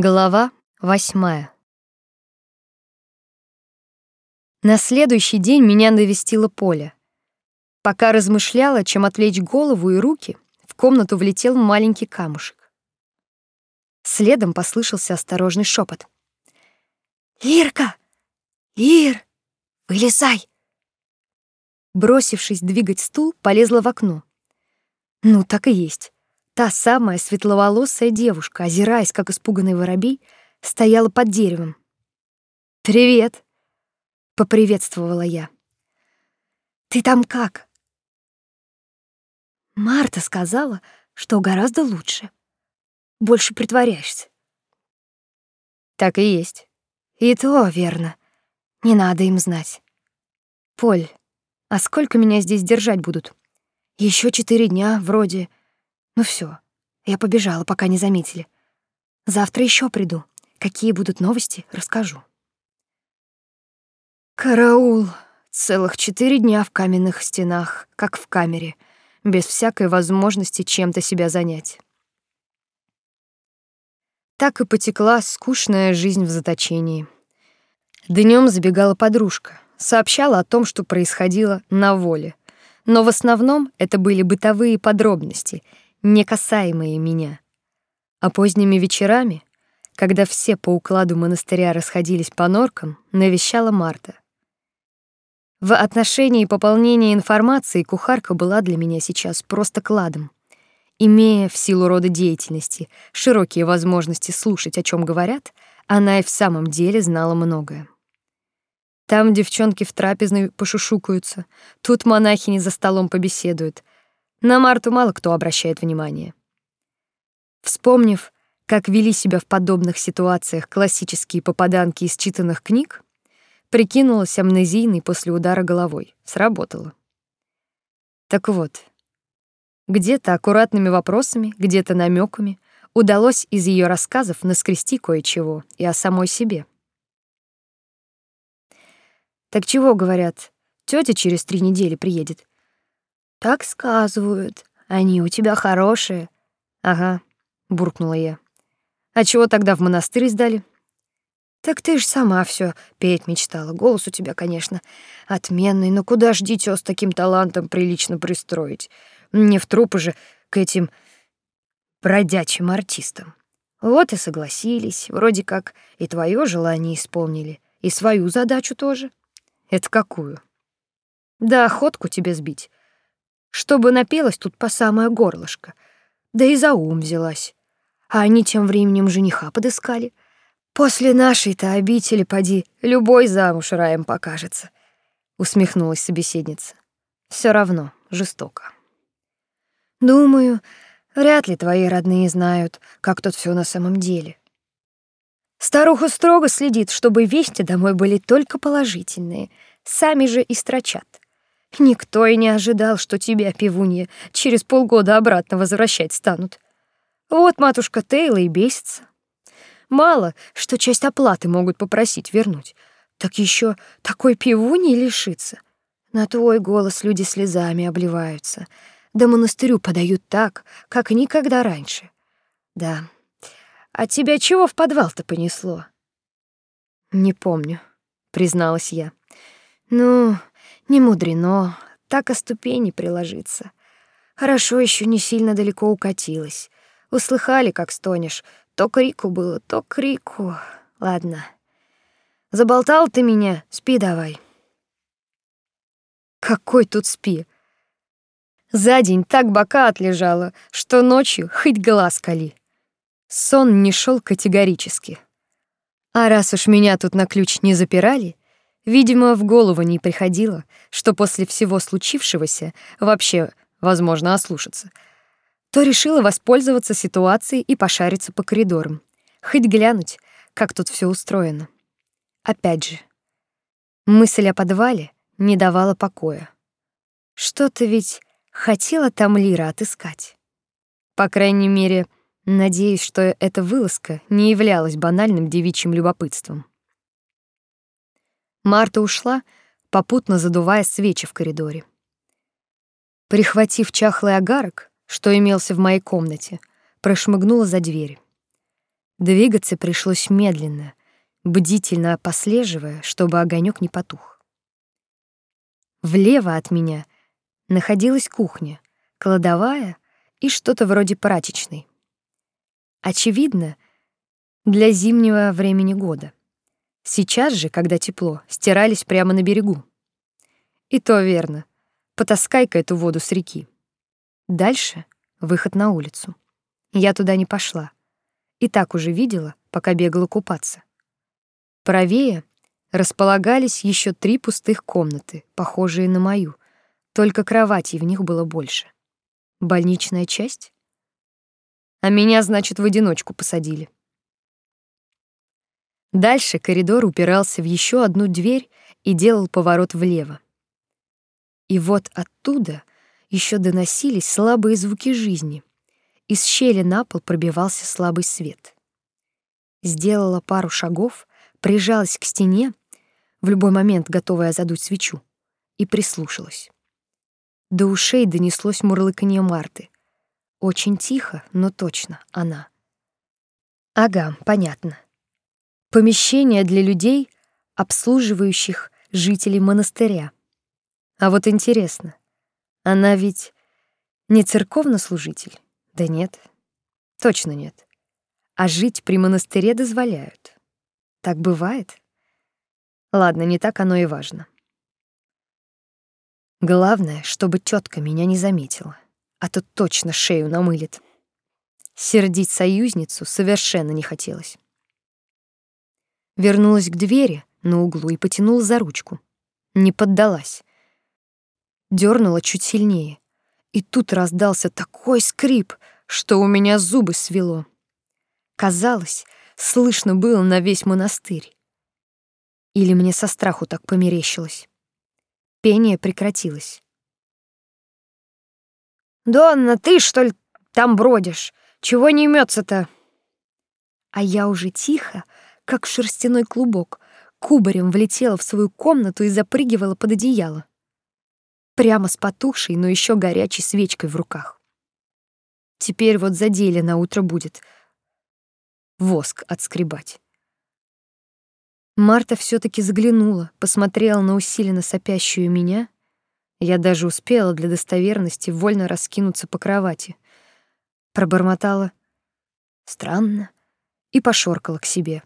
Глава восьмая. На следующий день меня навестила Поля. Пока размышляла, чем отвлечь голову и руки, в комнату влетел маленький камушек. Следом послышался осторожный шепот. «Лирка! Лир! Вылезай!» Бросившись двигать стул, полезла в окно. Ну, так и есть. Та самая светловолосая девушка, озираясь, как испуганный воробей, стояла под деревом. «Привет!» — поприветствовала я. «Ты там как?» Марта сказала, что гораздо лучше. Больше притворяешься. Так и есть. И то верно. Не надо им знать. Поль, а сколько меня здесь держать будут? Еще четыре дня, вроде. Ну все, я побежала, пока не заметили. Завтра еще приду. Какие будут новости, расскажу. Караул. Целых четыре дня в каменных стенах, как в камере, без всякой возможности чем-то себя занять. Так и потекла скучная жизнь в заточении. Днем забегала подружка, сообщала о том, что происходило на воле. Но в основном это были бытовые подробности — не касаемые меня. А поздними вечерами, когда все по укладу монастыря расходились по норкам, навещала Марта. В отношении пополнения информации кухарка была для меня сейчас просто кладом. Имея в силу рода деятельности широкие возможности слушать, о чем говорят, она и в самом деле знала многое. Там девчонки в трапезной пошушукаются, тут монахини за столом побеседуют, на Марту мало кто обращает внимание. Вспомнив, как вели себя в подобных ситуациях классические попаданки из читанных книг, прикинулась амнезийной после удара головой. Сработало. Так вот, где-то аккуратными вопросами, где-то намеками удалось из ее рассказов наскрести кое-чего и о самой себе. Так чего говорят? Тётя через три недели приедет. Так сказывают. Они у тебя хорошие. Ага, буркнула я. А чего тогда в монастырь сдали? Так ты ж сама все петь мечтала. Голос у тебя, конечно, отменный, но куда ж дитё с таким талантом прилично пристроить? Не в трупы же к этим бродячим артистам. Вот и согласились, вроде как и твое желание исполнили, и свою задачу тоже. Это какую? Да охотку тебе сбить чтобы напелась тут по самое горлышко. Да и за ум взялась. А они тем временем жениха подыскали. После нашей-то обители, поди, любой замуж раем покажется. Усмехнулась собеседница. Все равно жестоко. Думаю, вряд ли твои родные знают, как тут все на самом деле. Старуха строго следит, чтобы вести домой были только положительные, сами же и строчат. Никто и не ожидал, что тебя, пивунья, через полгода обратно возвращать станут. Вот матушка Тейла и бесится. Мало, что часть оплаты могут попросить вернуть, так еще такой пивуньи лишиться. На твой голос люди слезами обливаются, да монастырю подают так, как никогда раньше. Да. А тебя чего в подвал-то понесло? Не помню, призналась я. Ну, не мудрено, так о ступени приложиться. Хорошо еще не сильно далеко укатилась. Услыхали, как стонешь. То крику было, то крику. Ладно. Заболтал ты меня, спи давай. Какой тут спи? За день так бока отлежала, что ночью хоть глаз кали. Сон не шел категорически. А раз уж меня тут на ключ не запирали, Видимо, в голову не приходило, что после всего случившегося вообще возможно ослушаться. То решила воспользоваться ситуацией и пошариться по коридорам, хоть глянуть, как тут все устроено. Опять же, мысль о подвале не давала покоя. Что-то ведь хотела там Лира отыскать. По крайней мере, надеюсь, что эта вылазка не являлась банальным девичьим любопытством. Марта ушла, попутно задувая свечи в коридоре. Прихватив чахлый огарок, что имелся в моей комнате, прошмыгнула за дверь. Двигаться пришлось медленно, бдительно послеживая, чтобы огонек не потух. Влево от меня находилась кухня, кладовая и что-то вроде прачечной. Очевидно, для зимнего времени года. Сейчас же, когда тепло, стирались прямо на берегу. И то верно. Потаскай-ка эту воду с реки. Дальше выход на улицу. Я туда не пошла. И так уже видела, пока бегала купаться. Правее располагались еще три пустых комнаты, похожие на мою, только кроватей в них было больше. Больничная часть? А меня, значит, в одиночку посадили. Дальше коридор упирался в еще одну дверь и делал поворот влево. И вот оттуда еще доносились слабые звуки жизни. Из щели на пол пробивался слабый свет. Сделала пару шагов, прижалась к стене, в любой момент готовая задуть свечу, и прислушалась. До ушей донеслось мурлыканье Марты. Очень тихо, но точно она. Ага, понятно. Помещение для людей, обслуживающих жителей монастыря. А вот интересно, она ведь не церковнослужитель? Да нет, точно нет. А жить при монастыре дозволяют. Так бывает? Ладно, не так оно и важно. Главное, чтобы тетка меня не заметила, а то точно шею намылит. Сердить союзницу совершенно не хотелось. Вернулась к двери на углу и потянула за ручку. Не поддалась дернула чуть сильнее. И тут раздался такой скрип, что у меня зубы свело. Казалось, слышно было на весь монастырь. Или мне со страху так померещилось. Пение прекратилось. «Донна, ты, что ли, там бродишь? Чего не имется-то?» А я уже тихо, как шерстяной клубок, кубарем влетела в свою комнату и запрыгивала под одеяло прямо с потухшей, но еще горячей свечкой в руках. Теперь вот за деле на утро будет воск отскребать. Марта все таки заглянула, посмотрела на усиленно сопящую меня. Я даже успела для достоверности вольно раскинуться по кровати. Пробормотала странно и пошоркала к себе.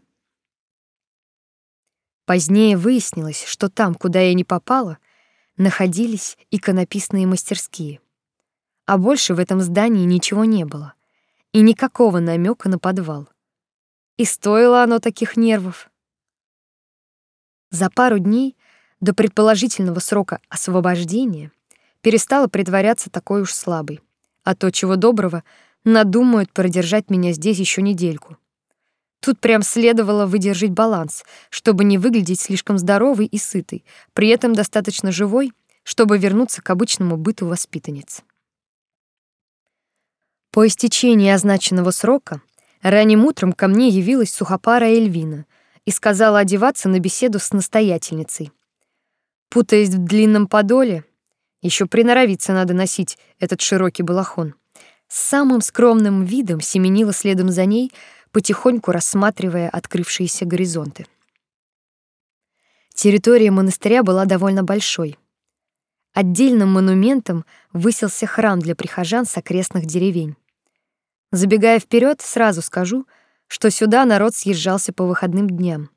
Позднее выяснилось, что там, куда я не попала, находились иконописные мастерские. А больше в этом здании ничего не было. И никакого намека на подвал. И стоило оно таких нервов. За пару дней до предположительного срока освобождения перестала притворяться такой уж слабой. А то, чего доброго, надумают продержать меня здесь еще недельку. Тут прям следовало выдержать баланс, чтобы не выглядеть слишком здоровой и сытой, при этом достаточно живой, чтобы вернуться к обычному быту воспитанниц. По истечении означенного срока ранним утром ко мне явилась сухопарая Эльвина и сказала одеваться на беседу с настоятельницей. Путаясь в длинном подоле, еще приноровиться надо носить этот широкий балахон. С самым скромным видом семенила следом за ней, потихоньку рассматривая открывшиеся горизонты. Территория монастыря была довольно большой. Отдельным монументом высился храм для прихожан с окрестных деревень. Забегая вперед, сразу скажу, что сюда народ съезжался по выходным дням.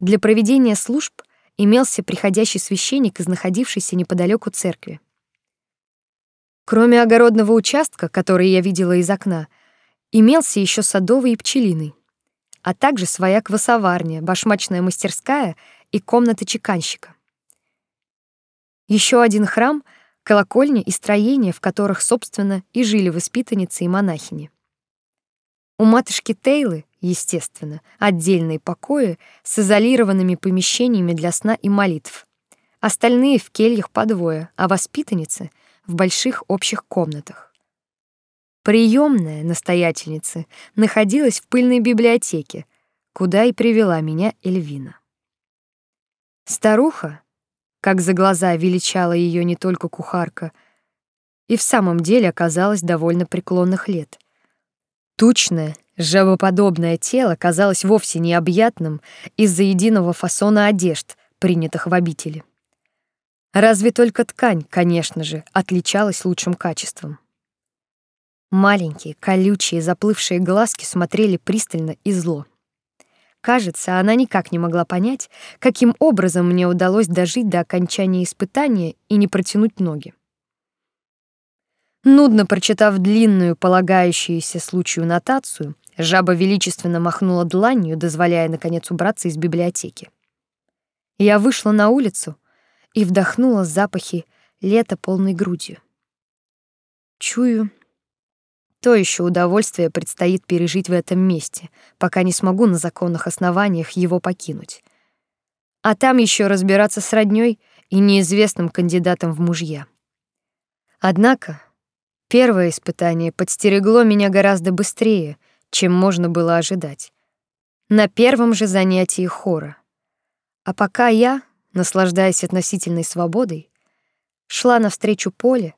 Для проведения служб имелся приходящий священник из находившейся неподалеку церкви. Кроме огородного участка, который я видела из окна, Имелся еще садовый и пчелиный, а также своя квасоварня, башмачная мастерская и комната чеканщика. Еще один храм, колокольня и строения, в которых, собственно, и жили воспитанницы и монахини. У матушки Тейлы, естественно, отдельные покои с изолированными помещениями для сна и молитв. Остальные в кельях по двое, а воспитанницы — в больших общих комнатах. Приемная настоятельницы находилась в пыльной библиотеке, куда и привела меня Эльвина. Старуха, как за глаза величала ее не только кухарка, и в самом деле оказалась довольно преклонных лет. Тучная, Жабоподобное тело казалось вовсе необъятным из-за единого фасона одежд, принятых в обители. Разве только ткань, конечно же, отличалась лучшим качеством. Маленькие, колючие, заплывшие глазки смотрели пристально и зло. Кажется, она никак не могла понять, каким образом мне удалось дожить до окончания испытания и не протянуть ноги. Нудно прочитав длинную, полагающуюся случаю нотацию, жаба величественно махнула дланью, дозволяя наконец убраться из библиотеки. Я вышла на улицу и вдохнула запахи лета полной грудью. Чую, то еще удовольствие предстоит пережить в этом месте, пока не смогу на законных основаниях его покинуть. А там еще разбираться с роднёй и неизвестным кандидатом в мужья. Однако Первое испытание подстерегло меня гораздо быстрее, чем можно было ожидать. На первом же занятии хора. А пока я, наслаждаясь относительной свободой, шла навстречу Поле,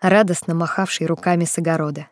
радостно махавшей руками с огорода.